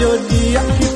kita